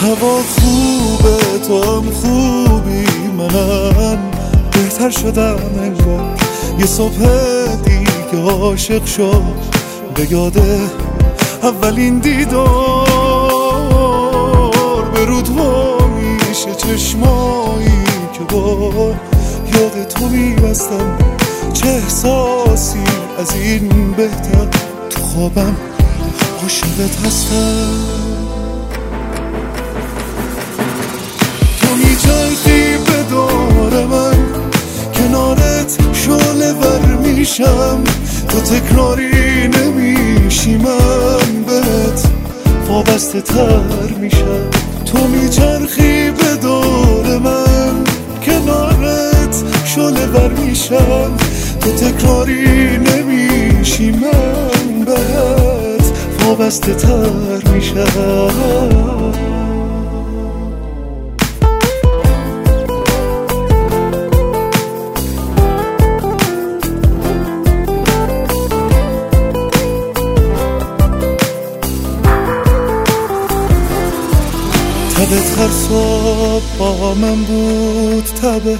هوا خوبه تو هم خوبی منم بهتر شدم انگار. یه صبح دیگه عاشق شد به یاده اولین دیدار. به رود میشه چشمایی که با یاد تو میبستم. چه احساسی از این بهتر؟ تو خوابم عاشقت هستم. کنارت شعله ور میشم. تو تکراری نمیشی من بهت. وابسته تر میشم. تو میچرخی به دور من. کنارت شعله ور میشم. تو تکراری نمیشی من بهت. وابسته تر میشم. تبت هر صبح با من بود تبه.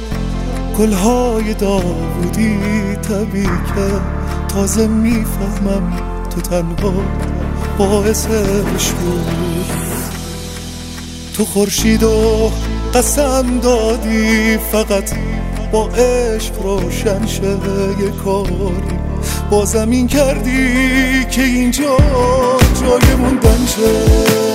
گلهای داودی تبی که تازه می‌فهمم تو تنها باعثش بود تو خورشید و قسم دادی فقط با عشق روشن شه یه کاری. با زمین کردی که اینجا جای موندن شه.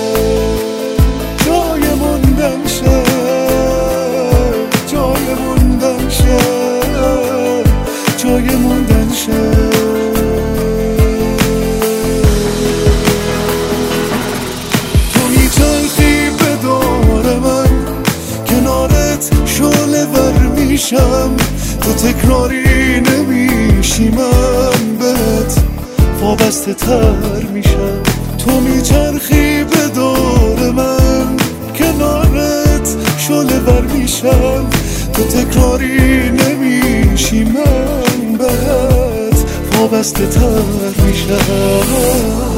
میشم تو تکراری نمیشی من بهت. وابسته تر میشم. تو میچرخی به دور من. کنارت شعله ور میشم. تو تکراری نمیشی من بهت. وابسته تر میشم.